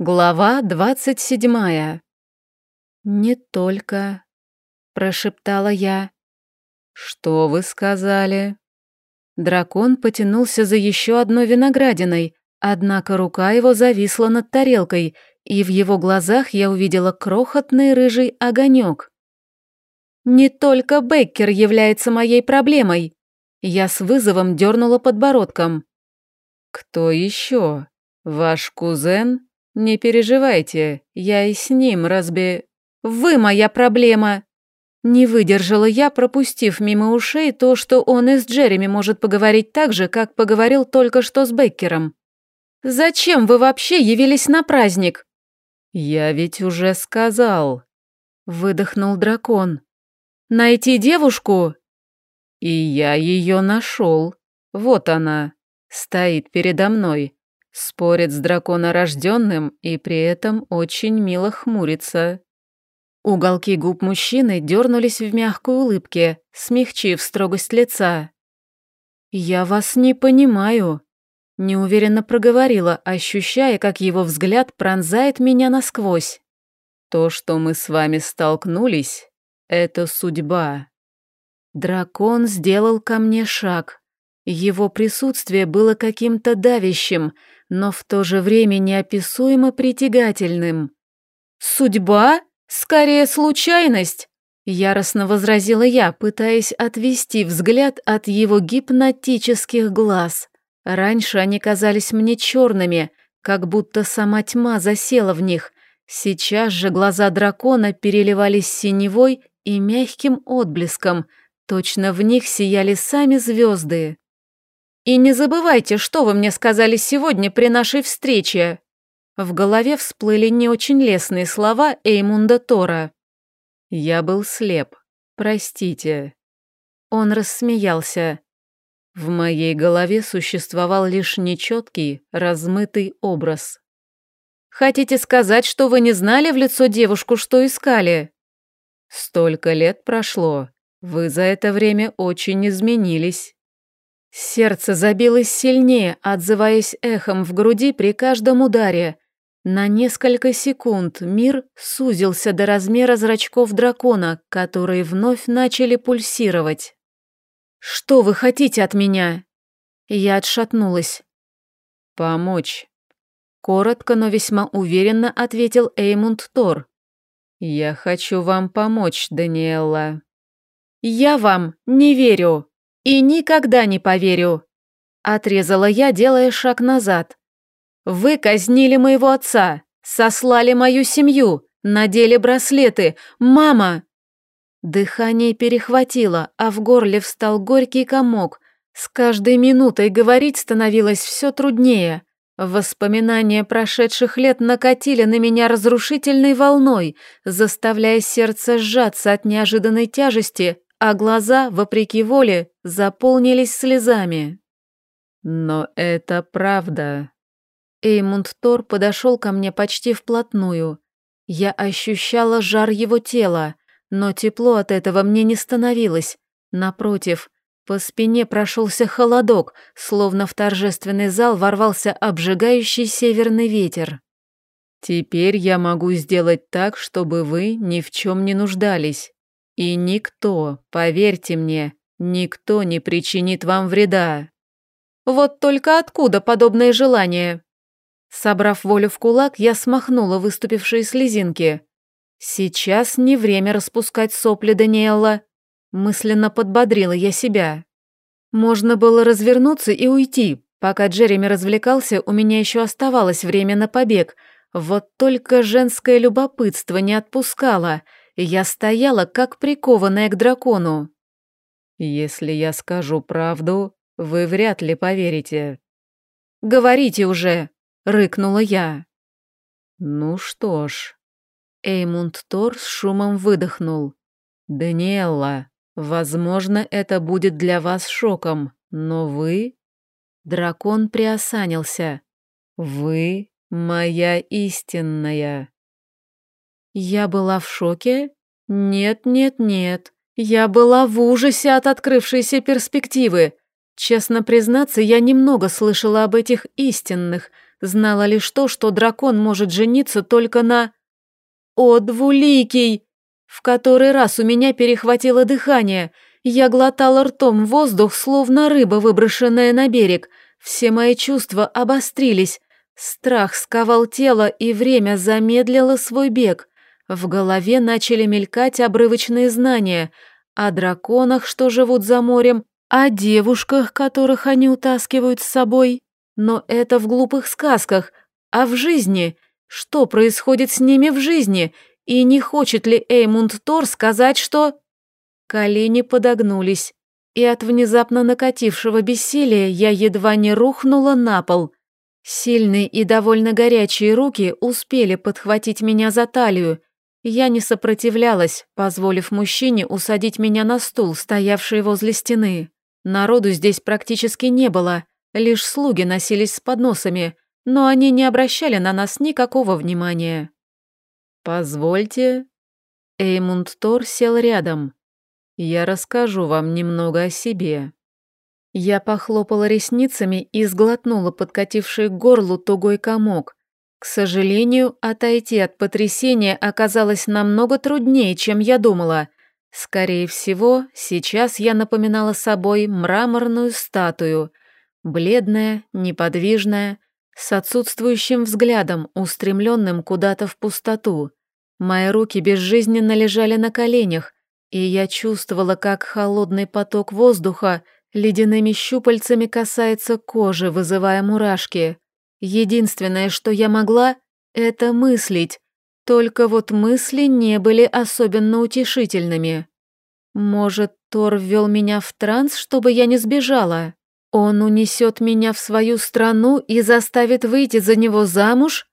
Глава двадцать седьмая. «Не только», — прошептала я. «Что вы сказали?» Дракон потянулся за еще одной виноградиной, однако рука его зависла над тарелкой, и в его глазах я увидела крохотный рыжий огонек. «Не только Беккер является моей проблемой», — я с вызовом дернула подбородком. «Кто еще? Ваш кузен?» «Не переживайте, я и с ним разбе...» «Вы моя проблема!» Не выдержала я, пропустив мимо ушей то, что он и с Джереми может поговорить так же, как поговорил только что с Беккером. «Зачем вы вообще явились на праздник?» «Я ведь уже сказал», — выдохнул дракон. «Найти девушку?» «И я ее нашел. Вот она, стоит передо мной. Спорит с драконорожденным и при этом очень мило хмурится. Уголки губ мужчины дернулись в мягкой улыбке, смягчив строгость лица. «Я вас не понимаю», — неуверенно проговорила, ощущая, как его взгляд пронзает меня насквозь. «То, что мы с вами столкнулись, — это судьба». Дракон сделал ко мне шаг. Его присутствие было каким-то давящим, но в то же время неописуемо притягательным. «Судьба? Скорее случайность!» Яростно возразила я, пытаясь отвести взгляд от его гипнотических глаз. Раньше они казались мне черными, как будто сама тьма засела в них. Сейчас же глаза дракона переливались синевой и мягким отблеском, точно в них сияли сами звезды. И не забывайте, что вы мне сказали сегодня при нашей встрече. В голове всплыли не очень лестные слова Эймунда Тора. Я был слеп. Простите. Он рассмеялся. В моей голове существовал лишь нечеткий, размытый образ. Хотите сказать, что вы не знали в лицо девушку, что искали? Столько лет прошло. Вы за это время очень изменились. Сердце забилось сильнее, отзываясь эхом в груди при каждом ударе. На несколько секунд мир сузился до размера зрачков дракона, которые вновь начали пульсировать. «Что вы хотите от меня?» Я отшатнулась. «Помочь», — коротко, но весьма уверенно ответил Эймунд Тор. «Я хочу вам помочь, Даниэлла». «Я вам не верю», «И никогда не поверю», — отрезала я, делая шаг назад. «Вы казнили моего отца, сослали мою семью, надели браслеты. Мама!» Дыхание перехватило, а в горле встал горький комок. С каждой минутой говорить становилось все труднее. Воспоминания прошедших лет накатили на меня разрушительной волной, заставляя сердце сжаться от неожиданной тяжести, а глаза, вопреки воле, заполнились слезами. «Но это правда». Эймунд Тор подошел ко мне почти вплотную. Я ощущала жар его тела, но тепло от этого мне не становилось. Напротив, по спине прошелся холодок, словно в торжественный зал ворвался обжигающий северный ветер. «Теперь я могу сделать так, чтобы вы ни в чем не нуждались. И никто, поверьте мне, никто не причинит вам вреда. Вот только откуда подобное желание? Собрав волю в кулак, я смахнула выступившие слезинки. Сейчас не время распускать сопли Даниэла. Мысленно подбодрила я себя. Можно было развернуться и уйти. Пока Джереми развлекался, у меня еще оставалось время на побег. Вот только женское любопытство не отпускало — я стояла, как прикованная к дракону. «Если я скажу правду, вы вряд ли поверите». «Говорите уже!» — рыкнула я. «Ну что ж...» Эймунд Тор с шумом выдохнул. «Даниэлла, возможно, это будет для вас шоком, но вы...» Дракон приосанился. «Вы моя истинная». Я была в шоке? Нет, нет, нет. Я была в ужасе от открывшейся перспективы. Честно признаться, я немного слышала об этих истинных, знала лишь то, что дракон может жениться только на... О, двуликий! В который раз у меня перехватило дыхание. Я глотала ртом воздух, словно рыба, выброшенная на берег. Все мои чувства обострились. Страх сковал тело, и время замедлило свой бег. В голове начали мелькать обрывочные знания о драконах, что живут за морем, о девушках, которых они утаскивают с собой. Но это в глупых сказках, а в жизни – что происходит с ними в жизни? И не хочет ли Эймунд Тор сказать, что... Колени подогнулись, и от внезапно накатившего бессилия я едва не рухнула на пол. Сильные и довольно горячие руки успели подхватить меня за талию. Я не сопротивлялась, позволив мужчине усадить меня на стул, стоявший возле стены. Народу здесь практически не было, лишь слуги носились с подносами – но они не обращали на нас никакого внимания. «Позвольте». Эймунд Тор сел рядом. «Я расскажу вам немного о себе». Я похлопала ресницами и сглотнула подкативший к горлу тугой комок. К сожалению, отойти от потрясения оказалось намного труднее, чем я думала. Скорее всего, сейчас я напоминала собой мраморную статую. Бледная, неподвижная, с отсутствующим взглядом, устремленным куда-то в пустоту. Мои руки безжизненно лежали на коленях, и я чувствовала, как холодный поток воздуха ледяными щупальцами касается кожи, вызывая мурашки. Единственное, что я могла, это мыслить, только вот мысли не были особенно утешительными. Может, Тор ввел меня в транс, чтобы я не сбежала? Он унесет меня в свою страну и заставит выйти за него замуж?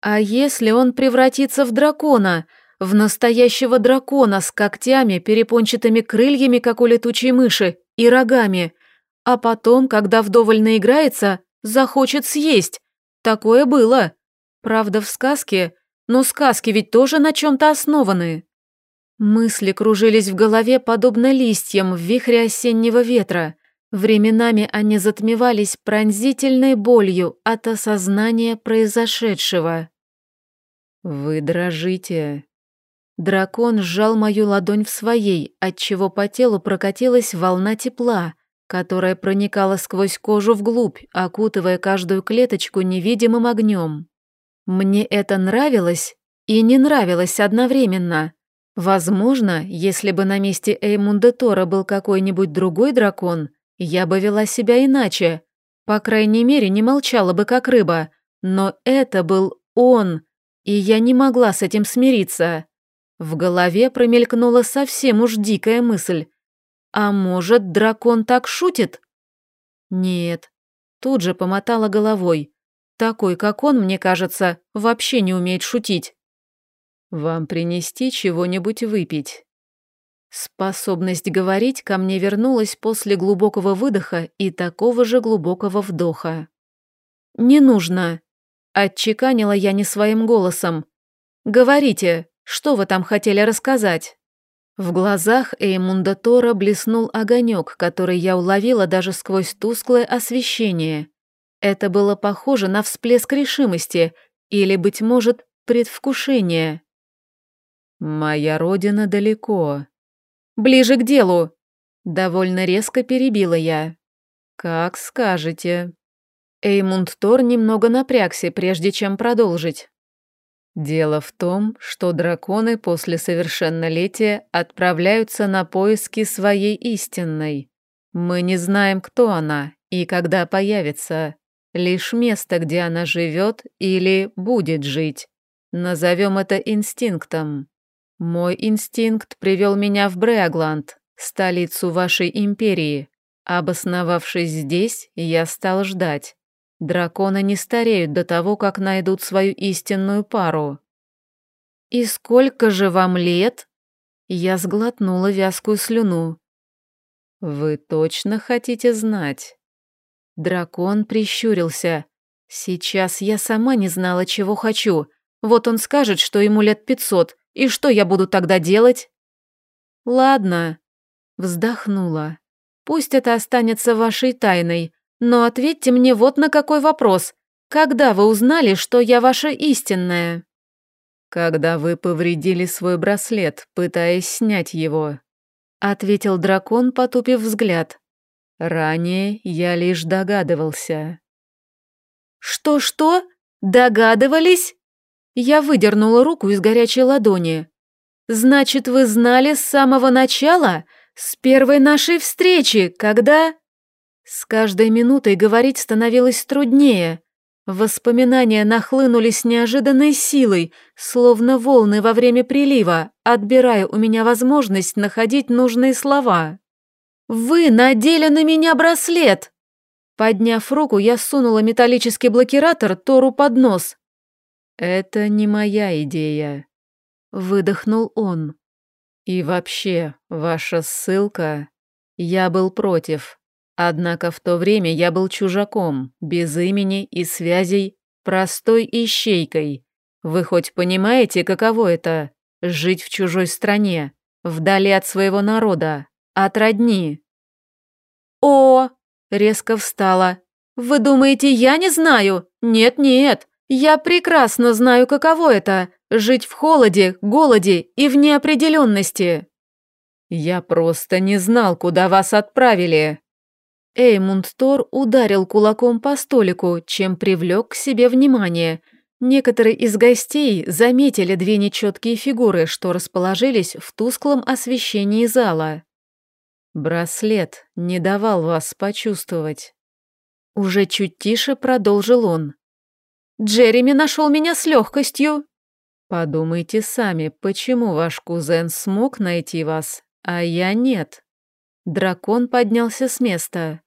А если он превратится в дракона, в настоящего дракона с когтями, перепончатыми крыльями, как у летучей мыши, и рогами, а потом, когда вдоволь наиграется, захочет съесть? Такое было. Правда, в сказке, но сказки ведь тоже на чем-то основаны. Мысли кружились в голове, подобно листьям в вихре осеннего ветра. Временами они затмевались пронзительной болью от осознания произошедшего. «Вы дрожите». Дракон сжал мою ладонь в своей, отчего по телу прокатилась волна тепла, которая проникала сквозь кожу вглубь, окутывая каждую клеточку невидимым огнем. Мне это нравилось и не нравилось одновременно. Возможно, если бы на месте Эймунда Тора был какой-нибудь другой дракон, я бы вела себя иначе. По крайней мере, не молчала бы как рыба. Но это был он, и я не могла с этим смириться. В голове промелькнула совсем уж дикая мысль. А может, дракон так шутит? Нет. Тут же помотала головой. Такой, как он, мне кажется, вообще не умеет шутить. «Вам принести чего-нибудь выпить?» Способность говорить ко мне вернулась после глубокого выдоха и такого же глубокого вдоха. «Не нужно», — отчеканила я не своим голосом. «Говорите, что вы там хотели рассказать?» В глазах Эймунда Тора блеснул огонек, который я уловила даже сквозь тусклое освещение. Это было похоже на всплеск решимости или, быть может, предвкушение. «Моя родина далеко», Ближе к делу!» Довольно резко перебила я. «Как скажете». Эймунд Тор немного напрягся, прежде чем продолжить. Дело в том, что драконы после совершеннолетия отправляются на поиски своей истинной. Мы не знаем, кто она и когда появится. Лишь место, где она живет или будет жить. Назовем это инстинктом. Мой инстинкт привел меня в Бреагланд, столицу вашей империи. Обосновавшись здесь, я стал ждать. Драконы не стареют до того, как найдут свою истинную пару. «И сколько же вам лет?» Я сглотнула вязкую слюну. «Вы точно хотите знать?» Дракон прищурился. «Сейчас я сама не знала, чего хочу. Вот он скажет, что ему лет пятьсот, и что я буду тогда делать? Ладно, вздохнула. Пусть это останется вашей тайной, но ответьте мне вот на какой вопрос. Когда вы узнали, что я ваша истинная?» «Когда вы повредили свой браслет, пытаясь снять его», — ответил дракон, потупив взгляд. «Ранее я лишь догадывался». «Что-что? Догадывались?» Я выдернула руку из горячей ладони. «Значит, вы знали с самого начала? С первой нашей встречи, когда...» С каждой минутой говорить становилось труднее. Воспоминания нахлынули с неожиданной силой, словно волны во время прилива, отбирая у меня возможность находить нужные слова. «Вы надели на меня браслет!» Подняв руку, я сунула металлический блокиратор Тору под нос. «Это не моя идея», — выдохнул он. «И вообще, ваша ссылка...» Я был против. Однако в то время я был чужаком, без имени и связей, простой ищейкой. Вы хоть понимаете, каково это — жить в чужой стране, вдали от своего народа, от родни?» «О!» — резко встала. «Вы думаете, я не знаю? Нет-нет, я прекрасно знаю, каково это — жить в холоде, голоде и в неопределенности». «Я просто не знал, куда вас отправили». Эймунд Тор ударил кулаком по столику, чем привлек к себе внимание. Некоторые из гостей заметили две нечеткие фигуры, что расположились в тусклом освещении зала. Браслет не давал вас почувствовать. Уже чуть тише продолжил он. Джереми нашел меня с легкостью. Подумайте сами, почему ваш кузен смог найти вас, а я нет. Дракон поднялся с места.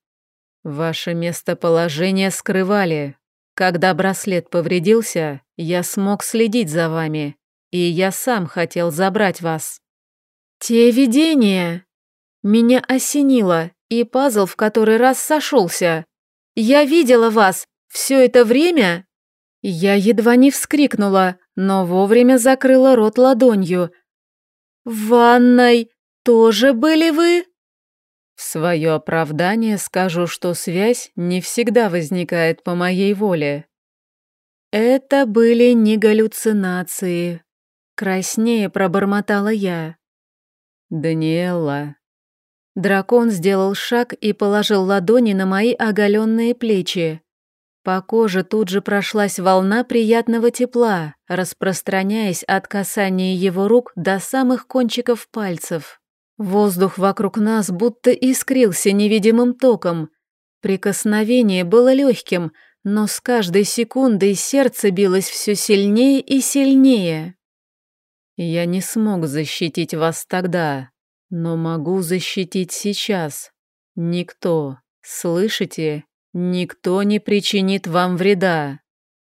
Ваше местоположение скрывали. Когда браслет повредился, я смог следить за вами, и я сам хотел забрать вас. Те видения, меня осенило, и пазл в который раз сошелся. «Я видела вас! Все это время?» Я едва не вскрикнула, но вовремя закрыла рот ладонью. «В ванной тоже были вы?» В свое оправдание скажу, что связь не всегда возникает по моей воле. Это были не галлюцинации. Краснее пробормотала я. «Даниэла, Дракон сделал шаг и положил ладони на мои оголенные плечи. По коже тут же прошлась волна приятного тепла, распространяясь от касания его рук до самых кончиков пальцев. Воздух вокруг нас будто искрился невидимым током. Прикосновение было легким, но с каждой секундой сердце билось все сильнее и сильнее. «Я не смог защитить вас тогда», но могу защитить сейчас. Никто, слышите, никто не причинит вам вреда.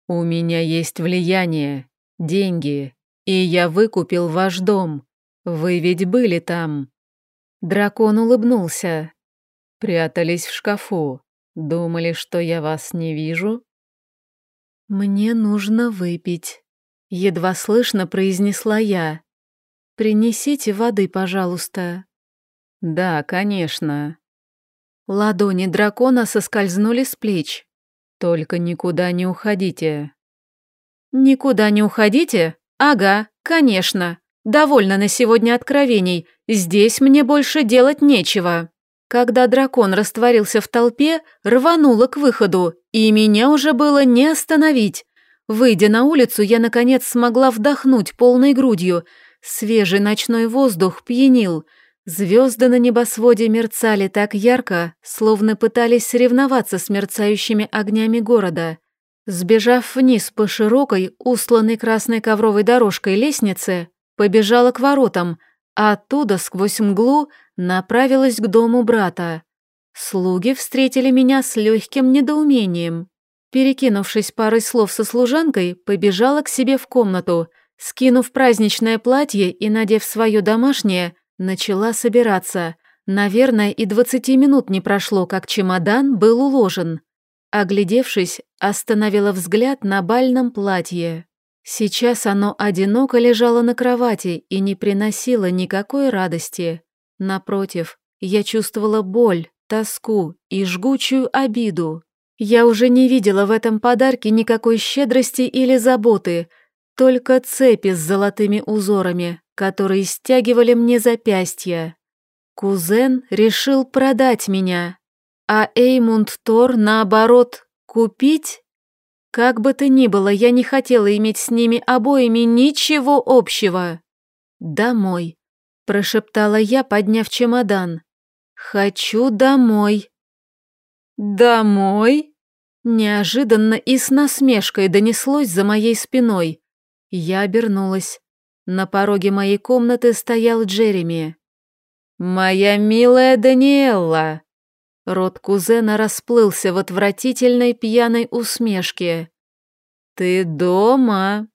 У меня есть влияние, деньги, и я выкупил ваш дом. Вы ведь были там. Дракон улыбнулся. Прятались в шкафу. Думали, что я вас не вижу? Мне нужно выпить. Едва слышно произнесла я. «Принесите воды, пожалуйста». «Да, конечно». Ладони дракона соскользнули с плеч. «Только никуда не уходите». «Никуда не уходите? Ага, конечно. Довольно на сегодня откровений. Здесь мне больше делать нечего». Когда дракон растворился в толпе, рвануло к выходу, и меня уже было не остановить. Выйдя на улицу, я, наконец, смогла вдохнуть полной грудью – Свежий ночной воздух пьянил. Звезды на небосводе мерцали так ярко, словно пытались соревноваться с мерцающими огнями города. Сбежав вниз по широкой, устланной красной ковровой дорожкой лестнице, побежала к воротам, а оттуда сквозь мглу направилась к дому брата. Слуги встретили меня с легким недоумением. Перекинувшись парой слов со служанкой, побежала к себе в комнату – Скинув праздничное платье и надев свое домашнее, начала собираться. Наверное, и двадцати минут не прошло, как чемодан был уложен. Оглядевшись, остановила взгляд на бальном платье. Сейчас оно одиноко лежало на кровати и не приносило никакой радости. Напротив, я чувствовала боль, тоску и жгучую обиду. Я уже не видела в этом подарке никакой щедрости или заботы, только цепи с золотыми узорами, которые стягивали мне запястья. Кузен решил продать меня, а Эймунд Тор, наоборот, купить? Как бы то ни было, я не хотела иметь с ними обоими ничего общего. «Домой», — прошептала я, подняв чемодан. «Хочу домой». «Домой?» Неожиданно и с насмешкой донеслось за моей спиной. Я обернулась. На пороге моей комнаты стоял Джереми. «Моя милая Даниэлла!» Рот кузена расплылся в отвратительной пьяной усмешке. «Ты дома?»